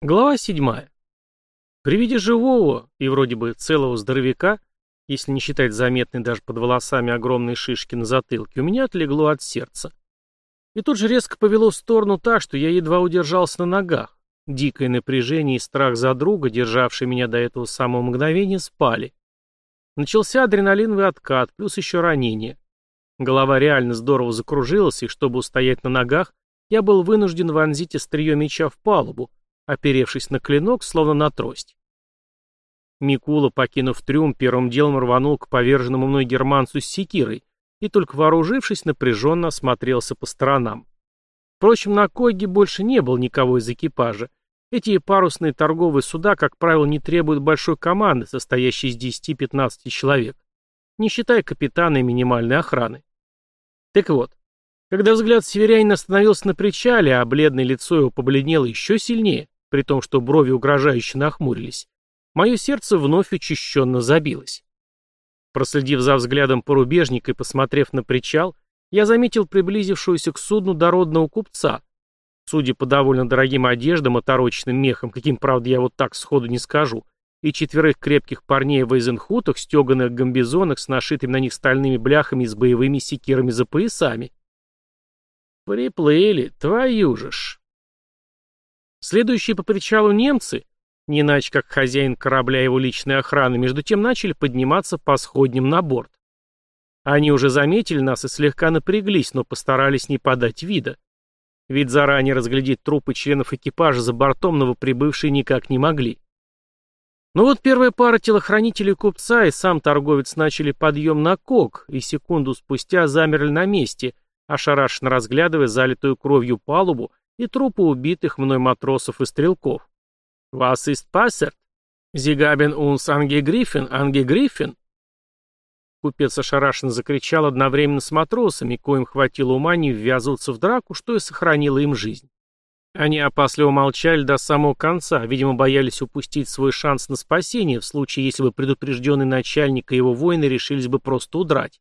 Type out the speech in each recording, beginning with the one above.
Глава седьмая. При виде живого и вроде бы целого здоровяка, если не считать заметной даже под волосами огромной шишки на затылке, у меня отлегло от сердца. И тут же резко повело в сторону так, что я едва удержался на ногах. Дикое напряжение и страх за друга, державшие меня до этого самого мгновения, спали. Начался адреналиновый откат, плюс еще ранение. Голова реально здорово закружилась, и чтобы устоять на ногах, я был вынужден вонзить острие меча в палубу, оперевшись на клинок, словно на трость. Микула, покинув трюм, первым делом рванул к поверженному мной германцу с секирой и, только вооружившись, напряженно осмотрелся по сторонам. Впрочем, на Койге больше не было никого из экипажа. Эти парусные торговые суда, как правило, не требуют большой команды, состоящей из 10-15 человек, не считая капитана и минимальной охраны. Так вот, когда взгляд северянина остановился на причале, а бледное лицо его побледнело еще сильнее, при том, что брови угрожающе нахмурились, мое сердце вновь учащенно забилось. Проследив за взглядом порубежника и посмотрев на причал, я заметил приблизившуюся к судну дородного купца. Судя по довольно дорогим одеждам, отороченным мехом, каким, правда, я вот так сходу не скажу, и четверых крепких парней в эйзенхутах, стеганых гамбизонах с нашитыми на них стальными бляхами и с боевыми секирами за поясами. Приплыли, твою же ж. Следующие по причалу немцы, не иначе как хозяин корабля и его личной охраны, между тем начали подниматься по сходням на борт. Они уже заметили нас и слегка напряглись, но постарались не подать вида. Ведь заранее разглядеть трупы членов экипажа за бортом новоприбывшие никак не могли. Но вот первая пара телохранителей купца и сам торговец начали подъем на кок, и секунду спустя замерли на месте, ошарашенно разглядывая залитую кровью палубу и трупы убитых мной матросов и стрелков. «Вас ist? Sie haben uns angegriffen, angegriffen?» Купец ошарашенно закричал одновременно с матросами, коим хватило ума не ввязываться в драку, что и сохранило им жизнь. Они опасливо молчали до самого конца, видимо, боялись упустить свой шанс на спасение в случае, если бы предупрежденный начальник и его воины решились бы просто удрать.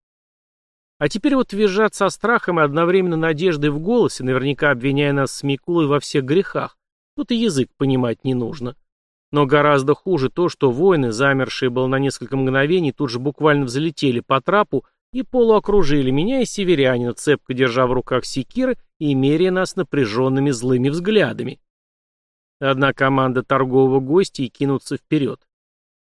А теперь вот визжат со страхом и одновременно надеждой в голосе, наверняка обвиняя нас с Микулой во всех грехах. Тут и язык понимать не нужно. Но гораздо хуже то, что воины, замершие было на несколько мгновений, тут же буквально взлетели по трапу и полуокружили меня и северянина, цепко держа в руках секиры и меряя нас напряженными злыми взглядами. Одна команда торгового гостя и кинуться вперед.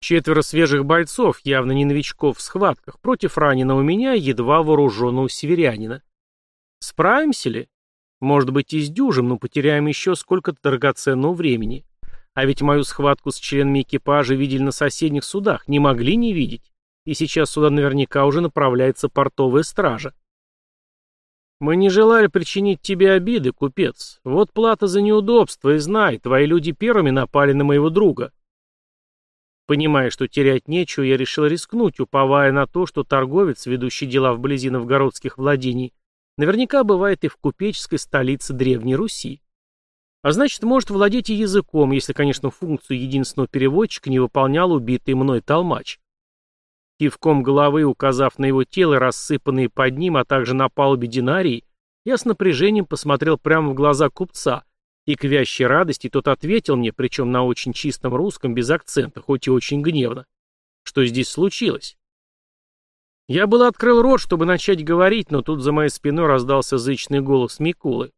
Четверо свежих бойцов, явно не новичков в схватках, против раненого меня, едва вооруженного северянина. Справимся ли? Может быть, и сдюжим, но потеряем еще сколько-то драгоценного времени. А ведь мою схватку с членами экипажа видели на соседних судах, не могли не видеть. И сейчас сюда наверняка уже направляется портовая стража. Мы не желали причинить тебе обиды, купец. Вот плата за неудобство, и знай, твои люди первыми напали на моего друга. Понимая, что терять нечего, я решил рискнуть, уповая на то, что торговец, ведущий дела вблизи новгородских владений, наверняка бывает и в купеческой столице Древней Руси. А значит, может владеть и языком, если, конечно, функцию единственного переводчика не выполнял убитый мной толмач. Кивком головы, указав на его тело, рассыпанные под ним, а также на палубе динарии, я с напряжением посмотрел прямо в глаза купца – и к вящей радости тот ответил мне, причем на очень чистом русском, без акцента, хоть и очень гневно. Что здесь случилось? Я был открыл рот, чтобы начать говорить, но тут за моей спиной раздался зычный голос Микулы.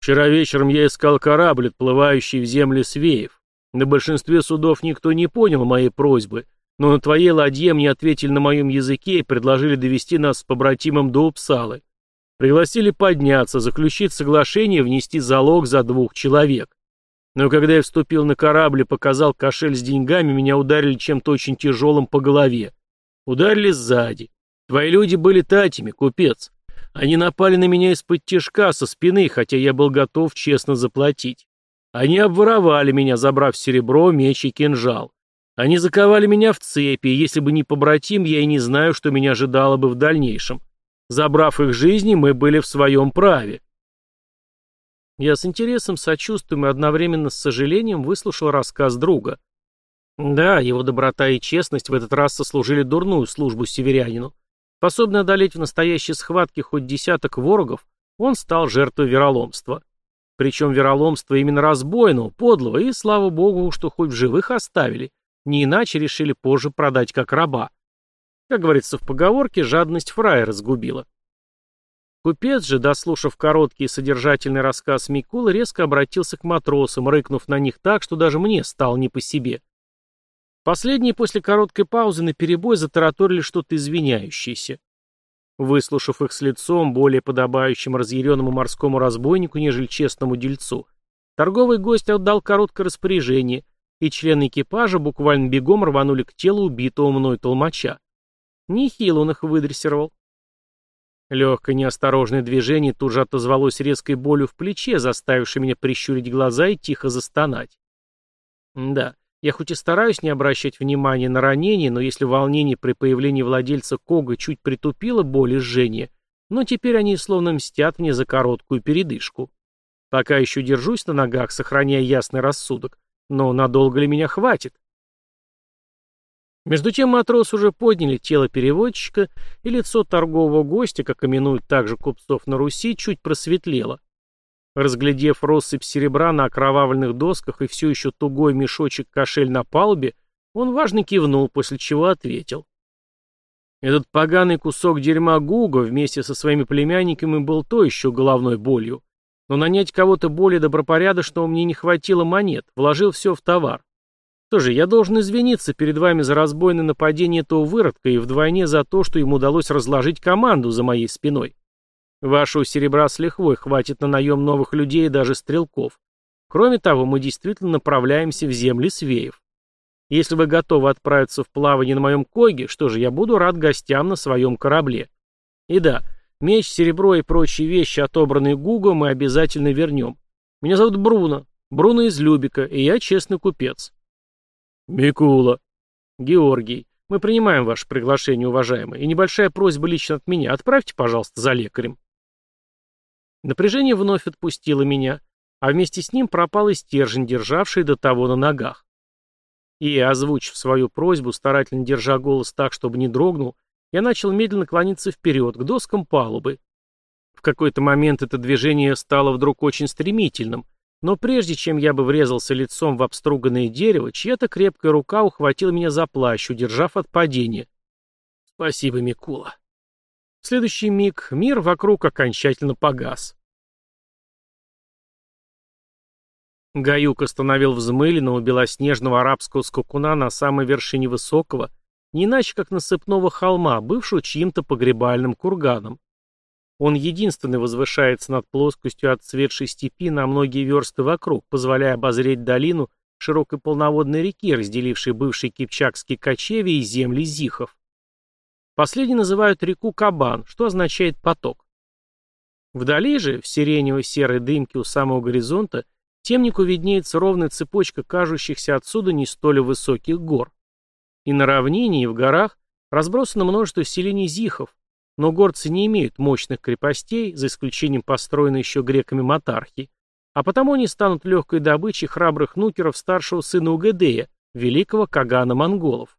Вчера вечером я искал корабль, отплывающий в земли Свеев. На большинстве судов никто не понял моей просьбы, но на твоей ладье мне ответили на моем языке и предложили довести нас с побратимом до Упсалы. Пригласили подняться, заключить соглашение внести залог за двух человек. Но когда я вступил на корабль и показал кошель с деньгами, меня ударили чем-то очень тяжелым по голове. Ударили сзади. Твои люди были татями, купец. Они напали на меня из-под тяжка, со спины, хотя я был готов честно заплатить. Они обворовали меня, забрав серебро, меч и кинжал. Они заковали меня в цепи, если бы не побратим, я и не знаю, что меня ожидало бы в дальнейшем. Забрав их жизни, мы были в своем праве. Я с интересом, сочувствием и одновременно с сожалением выслушал рассказ друга. Да, его доброта и честность в этот раз сослужили дурную службу северянину. Способный одолеть в настоящей схватке хоть десяток ворогов, он стал жертвой вероломства. Причем вероломство именно разбойного, подлого, и, слава богу, что хоть в живых оставили. Не иначе решили позже продать как раба. Как говорится в поговорке, жадность фраера сгубила. Купец же, дослушав короткий и содержательный рассказ Микулы, резко обратился к матросам, рыкнув на них так, что даже мне стало не по себе. Последние после короткой паузы наперебой затараторили что-то извиняющееся. Выслушав их с лицом, более подобающим разъяренному морскому разбойнику, нежели честному дельцу, торговый гость отдал короткое распоряжение, и члены экипажа буквально бегом рванули к телу убитого мной толмача. Нехило он их выдрессировал. Легкое неосторожное движение тут же отозвалось резкой болью в плече, заставившей меня прищурить глаза и тихо застонать. Да, я хоть и стараюсь не обращать внимания на ранение, но если волнение при появлении владельца Кога чуть притупило боль и жжение, но теперь они словно мстят мне за короткую передышку. Пока еще держусь на ногах, сохраняя ясный рассудок, но надолго ли меня хватит? Между тем матрос уже подняли тело переводчика, и лицо торгового гостя, как именуют также купцов на Руси, чуть просветлело. Разглядев россыпь серебра на окровавленных досках и все еще тугой мешочек-кошель на палубе, он важно кивнул, после чего ответил. Этот поганый кусок дерьма Гуга вместе со своими племянниками был то еще головной болью. Но нанять кого-то более добропорядочного мне не хватило монет, вложил все в товар. Что же, я должен извиниться перед вами за разбойное нападение этого выродка и вдвойне за то, что ему удалось разложить команду за моей спиной. Вашего серебра с лихвой хватит на наем новых людей и даже стрелков. Кроме того, мы действительно направляемся в земли свеев. Если вы готовы отправиться в плавание на моем коге, что же, я буду рад гостям на своем корабле. И да, меч, серебро и прочие вещи, отобранные Гуго, мы обязательно вернем. Меня зовут Бруно, Бруно из Любика, и я честный купец. «Микула». «Георгий, мы принимаем ваше приглашение, уважаемый, и небольшая просьба лично от меня. Отправьте, пожалуйста, за лекарем». Напряжение вновь отпустило меня, а вместе с ним пропал и стержень, державший до того на ногах. И, озвучив свою просьбу, старательно держа голос так, чтобы не дрогнул, я начал медленно клониться вперед, к доскам палубы. В какой-то момент это движение стало вдруг очень стремительным, но прежде чем я бы врезался лицом в обструганное дерево, чья-то крепкая рука ухватила меня за плащ, удержав от падения. Спасибо, Микула. В следующий миг мир вокруг окончательно погас. Гаюк остановил взмыленного белоснежного арабского скакуна на самой вершине высокого, не иначе как насыпного холма, бывшего чьим-то погребальным курганом. Он единственный возвышается над плоскостью отцветшей степи на многие версты вокруг, позволяя обозреть долину широкой полноводной реки, разделившей бывший кипчакский кочевье и земли зихов. Последний называют реку Кабан, что означает «поток». Вдали же, в сиренево-серой дымке у самого горизонта, темнику виднеется ровная цепочка кажущихся отсюда не столь высоких гор. И на равнине, и в горах разбросано множество селений зихов, но горцы не имеют мощных крепостей, за исключением построенной еще греками Матархи, а потому они станут легкой добычей храбрых нукеров старшего сына Угедея, великого Кагана монголов.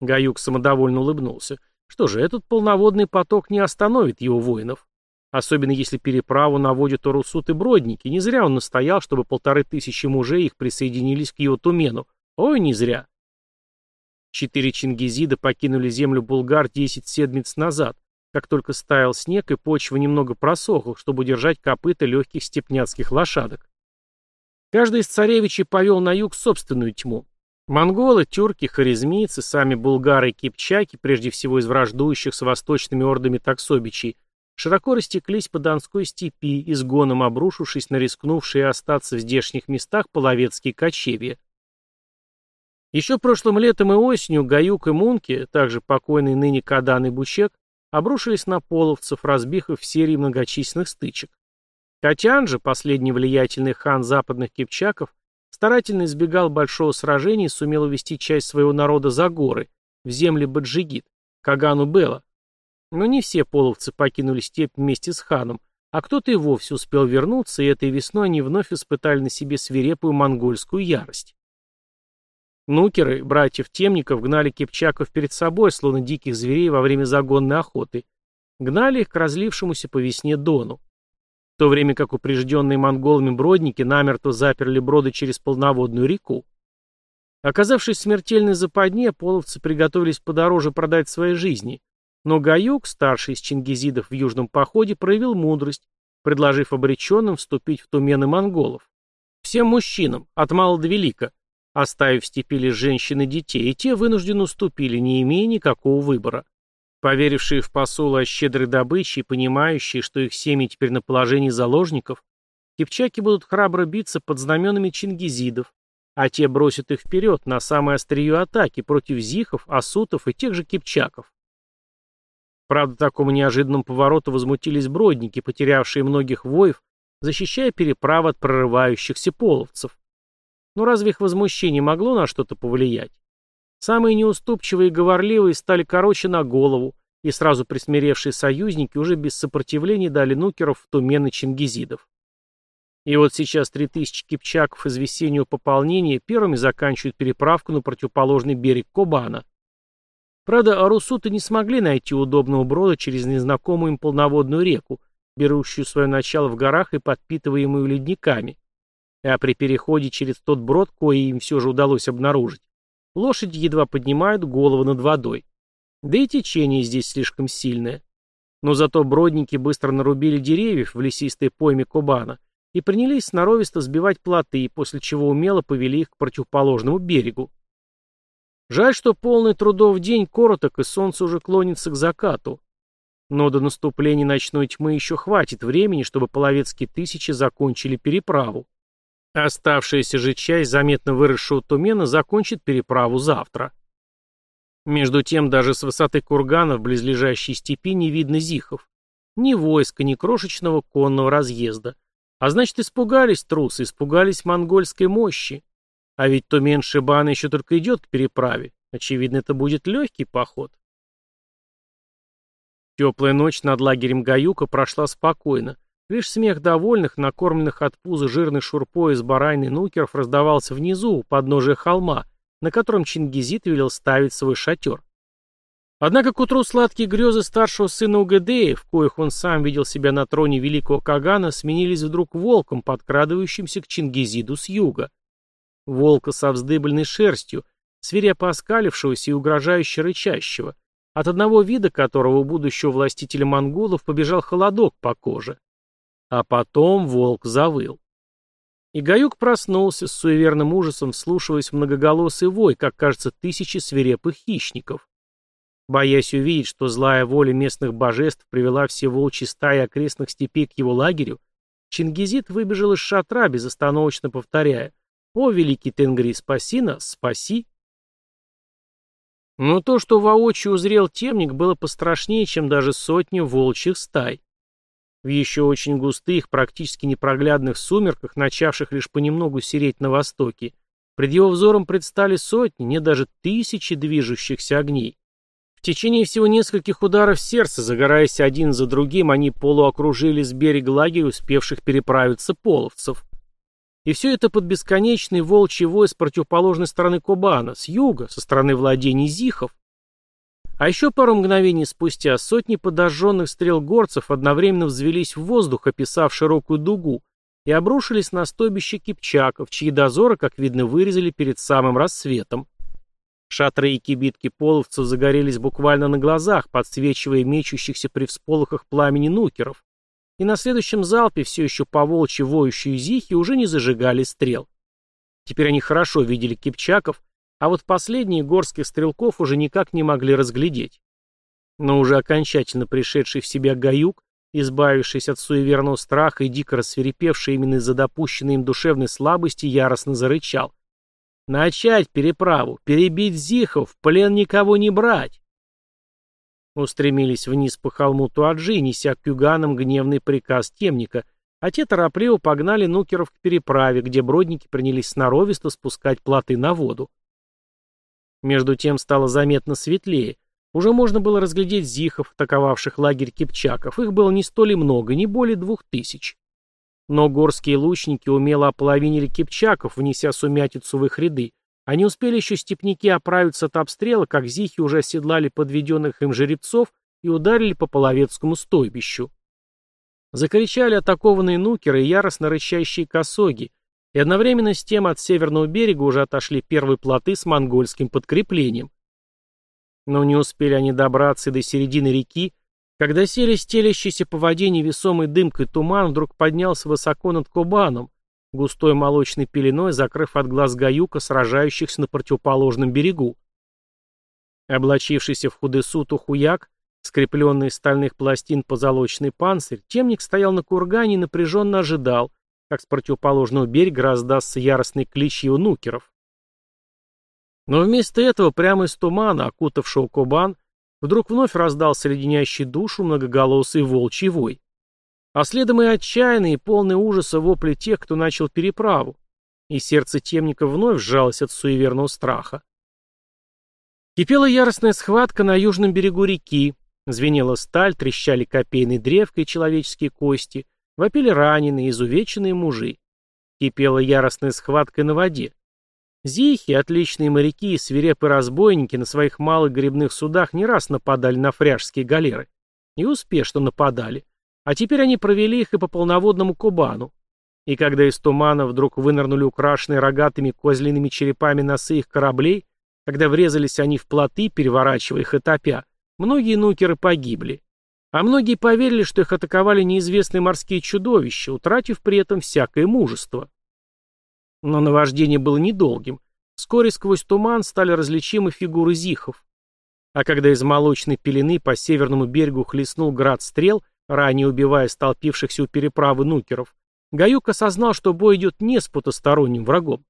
Гаюк самодовольно улыбнулся. Что же, этот полноводный поток не остановит его воинов. Особенно если переправу наводят Урусут и Бродники. Не зря он настоял, чтобы полторы тысячи мужей их присоединились к его тумену. Ой, не зря. Четыре чингизида покинули землю Булгар десять седмиц назад, как только стаял снег и почва немного просохла, чтобы удержать копыта легких степняцких лошадок. Каждый из царевичей повел на юг собственную тьму. Монголы, тюрки, харизмийцы, сами булгары и кипчаки, прежде всего из враждующих с восточными ордами таксобичей, широко растеклись по Донской степи, изгоном обрушившись на рискнувшие остаться в здешних местах половецкие кочевья. Еще прошлым летом и осенью Гаюк и Мунки, также покойный ныне Кадан и Бучек, обрушились на половцев, разбив их в серии многочисленных стычек. Катян же, последний влиятельный хан западных кипчаков, старательно избегал большого сражения и сумел увести часть своего народа за горы, в земли Баджигит, Кагану Бела. Но не все половцы покинули степь вместе с ханом, а кто-то и вовсе успел вернуться, и этой весной они вновь испытали на себе свирепую монгольскую ярость. Нукеры, братьев темников, гнали кипчаков перед собой, словно диких зверей во время загонной охоты. Гнали их к разлившемуся по весне Дону. в то время как упрежденные монголами бродники намертво заперли броды через полноводную реку. Оказавшись в смертельной западне, половцы приготовились подороже продать свои жизни, но Гаюк, старший из чингизидов в южном походе, проявил мудрость, предложив обреченным вступить в тумены монголов. Всем мужчинам, от мала до велика, оставив в степи лишь женщин и детей, и те вынужденно уступили, не имея никакого выбора. Поверившие в посулы о щедрой добыче и понимающие, что их семьи теперь на положении заложников, кипчаки будут храбро биться под знаменами чингизидов, а те бросят их вперед на самое острие атаки против зихов, асутов и тех же кипчаков. Правда, такому неожиданному повороту возмутились бродники, потерявшие многих воев, защищая переправы от прорывающихся половцев. Но разве их возмущение могло на что-то повлиять? Самые неуступчивые и говорливые стали короче на голову, и сразу присмиревшие союзники уже без сопротивления дали нукеров в тумены чингизидов. И вот сейчас три тысячи кипчаков из весеннего пополнения первыми заканчивают переправку на противоположный берег Кобана. Правда, арусуты не смогли найти удобного брода через незнакомую им полноводную реку, берущую свое начало в горах и подпитываемую ледниками. А при переходе через тот брод, кое им все же удалось обнаружить, лошади едва поднимают голову над водой. Да и течение здесь слишком сильное. Но зато бродники быстро нарубили деревьев в лесистой пойме Кобана и принялись сноровисто сбивать плоты, после чего умело повели их к противоположному берегу. Жаль, что полный трудов день короток, и солнце уже клонится к закату. Но до наступления ночной тьмы еще хватит времени, чтобы половецкие тысячи закончили переправу. Оставшаяся же часть заметно выросшего тумена закончит переправу завтра. Между тем, даже с высоты кургана в близлежащей степи не видно зихов. Ни войска, ни крошечного конного разъезда. А значит, испугались трусы, испугались монгольской мощи. А ведь Тумен Шибана еще только идет к переправе. Очевидно, это будет легкий поход. Теплая ночь над лагерем Гаюка прошла спокойно. Лишь смех довольных, накормленных от пуза жирной шурпой из барайны нукеров раздавался внизу, у подножия холма, на котором Чингизит велел ставить свой шатер. Однако к утру сладкие грезы старшего сына Угадея, в коих он сам видел себя на троне великого Кагана, сменились вдруг волком, подкрадывающимся к Чингизиду с юга волка со вздыбленной шерстью, свирепо оскалившегося и угрожающе рычащего, от одного вида которого у будущего властителя монголов побежал холодок по коже. А потом волк завыл. И Гаюк проснулся с суеверным ужасом, вслушиваясь в многоголосый вой, как кажется, тысячи свирепых хищников. Боясь увидеть, что злая воля местных божеств привела все волчьи стаи окрестных степей к его лагерю, Чингизит выбежал из шатра, безостановочно повторяя «О, великий Тенгри, спаси нас, спаси!» Но то, что воочию узрел темник, было пострашнее, чем даже сотни волчьих стай. В еще очень густых, практически непроглядных сумерках, начавших лишь понемногу сереть на востоке, пред его взором предстали сотни, не даже тысячи движущихся огней. В течение всего нескольких ударов сердца, загораясь один за другим, они полуокружили с берега лагеря успевших переправиться половцев. И все это под бесконечный волчий вой с противоположной стороны Кубана, с юга, со стороны владений Зихов. А еще пару мгновений спустя сотни подожженных стрел горцев одновременно взвелись в воздух, описав широкую дугу, и обрушились на стойбище кипчаков, чьи дозоры, как видно, вырезали перед самым рассветом. Шатры и кибитки половцев загорелись буквально на глазах, подсвечивая мечущихся при всполохах пламени нукеров и на следующем залпе все еще по волчьи воющие зихи уже не зажигали стрел. Теперь они хорошо видели кипчаков, а вот последние горских стрелков уже никак не могли разглядеть. Но уже окончательно пришедший в себя Гаюк, избавившись от суеверного страха и дико рассверепевший именно из-за допущенной им душевной слабости, яростно зарычал. «Начать переправу, перебить зихов, плен никого не брать!» устремились вниз по холму Туаджи, неся к юганам гневный приказ темника, а те торопливо погнали нукеров к переправе, где бродники принялись сноровисто спускать плоты на воду. Между тем стало заметно светлее. Уже можно было разглядеть зихов, атаковавших лагерь кипчаков. Их было не столь и много, не более двух тысяч. Но горские лучники умело ополовинили кипчаков, внеся сумятицу в их ряды, не успели еще степняки оправиться от обстрела, как зихи уже оседлали подведенных им жеребцов и ударили по половецкому стойбищу. Закричали атакованные нукеры и яростно рычащие косоги, и одновременно с тем от северного берега уже отошли первые плоты с монгольским подкреплением. Но не успели они добраться до середины реки, когда сели стелящийся по воде невесомой дымкой туман вдруг поднялся высоко над Кубаном, густой молочной пеленой закрыв от глаз гаюка, сражающихся на противоположном берегу. Облачившийся в худесуту хуяк, скрепленный из стальных пластин позолоченный панцирь, темник стоял на кургане и напряженно ожидал, как с противоположного берега раздастся яростный клич его нукеров. Но вместо этого прямо из тумана, окутавшего Кубан, вдруг вновь раздался леденящий душу многоголосый волчий вой. А следом и отчаянный, и полный ужаса вопли тех, кто начал переправу. И сердце темника вновь сжалось от суеверного страха. Кипела яростная схватка на южном берегу реки, звенела сталь, трещали копейные древка и человеческие кости, вопили раненые, изувеченные мужи. Кипела яростная схватка на воде. Зихи, отличные моряки и свирепые разбойники на своих малых грибных судах не раз нападали на фряжские галеры. И успешно нападали. А теперь они провели их и по полноводному Кубану. И когда из тумана вдруг вынырнули украшенные рогатыми козлиными черепами носы их кораблей, когда врезались они в плоты, переворачивая их и топя, многие нукеры погибли. А многие поверили, что их атаковали неизвестные морские чудовища, утратив при этом всякое мужество. Но наваждение было недолгим. Вскоре сквозь туман стали различимы фигуры зихов. А когда из молочной пелены по северному берегу хлестнул град стрел, ранее убивая столпившихся у переправы нукеров, Гаюк осознал, что бой идет не с потусторонним врагом.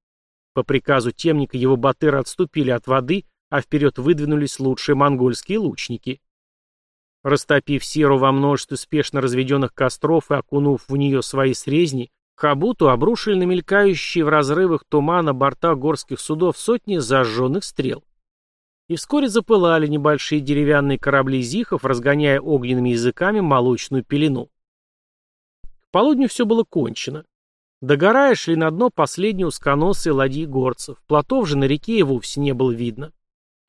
По приказу темника его батыры отступили от воды, а вперед выдвинулись лучшие монгольские лучники. Растопив серу во множестве спешно разведенных костров и окунув в нее свои срезни, Хабуту обрушили на мелькающие в разрывах тумана борта горских судов сотни зажженных стрел. И вскоре запылали небольшие деревянные корабли зихов, разгоняя огненными языками молочную пелену. К полудню все было кончено. Догорая шли на дно последние узконосые ладьи горцев, плотов же на реке и вовсе не было видно.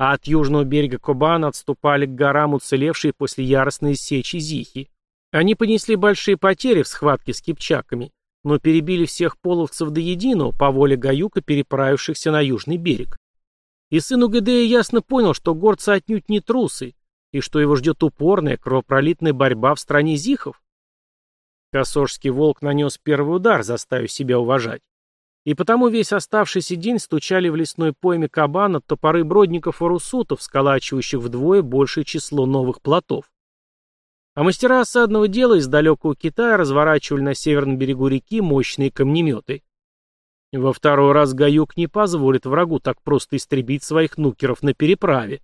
А от южного берега Кобана отступали к горам уцелевшие после яростной сечи зихи. Они понесли большие потери в схватке с кипчаками, но перебили всех половцев до единого по воле Гаюка, переправившихся на южный берег. И сын Угадея ясно понял, что горцы отнюдь не трусы, и что его ждет упорная, кровопролитная борьба в стране зихов. Косожский волк нанес первый удар, заставив себя уважать. И потому весь оставшийся день стучали в лесной пойме кабана топоры бродников и русутов, сколачивающих вдвое большее число новых плотов. А мастера осадного дела из далекого Китая разворачивали на северном берегу реки мощные камнеметы. Во второй раз Гаюк не позволит врагу так просто истребить своих нукеров на переправе.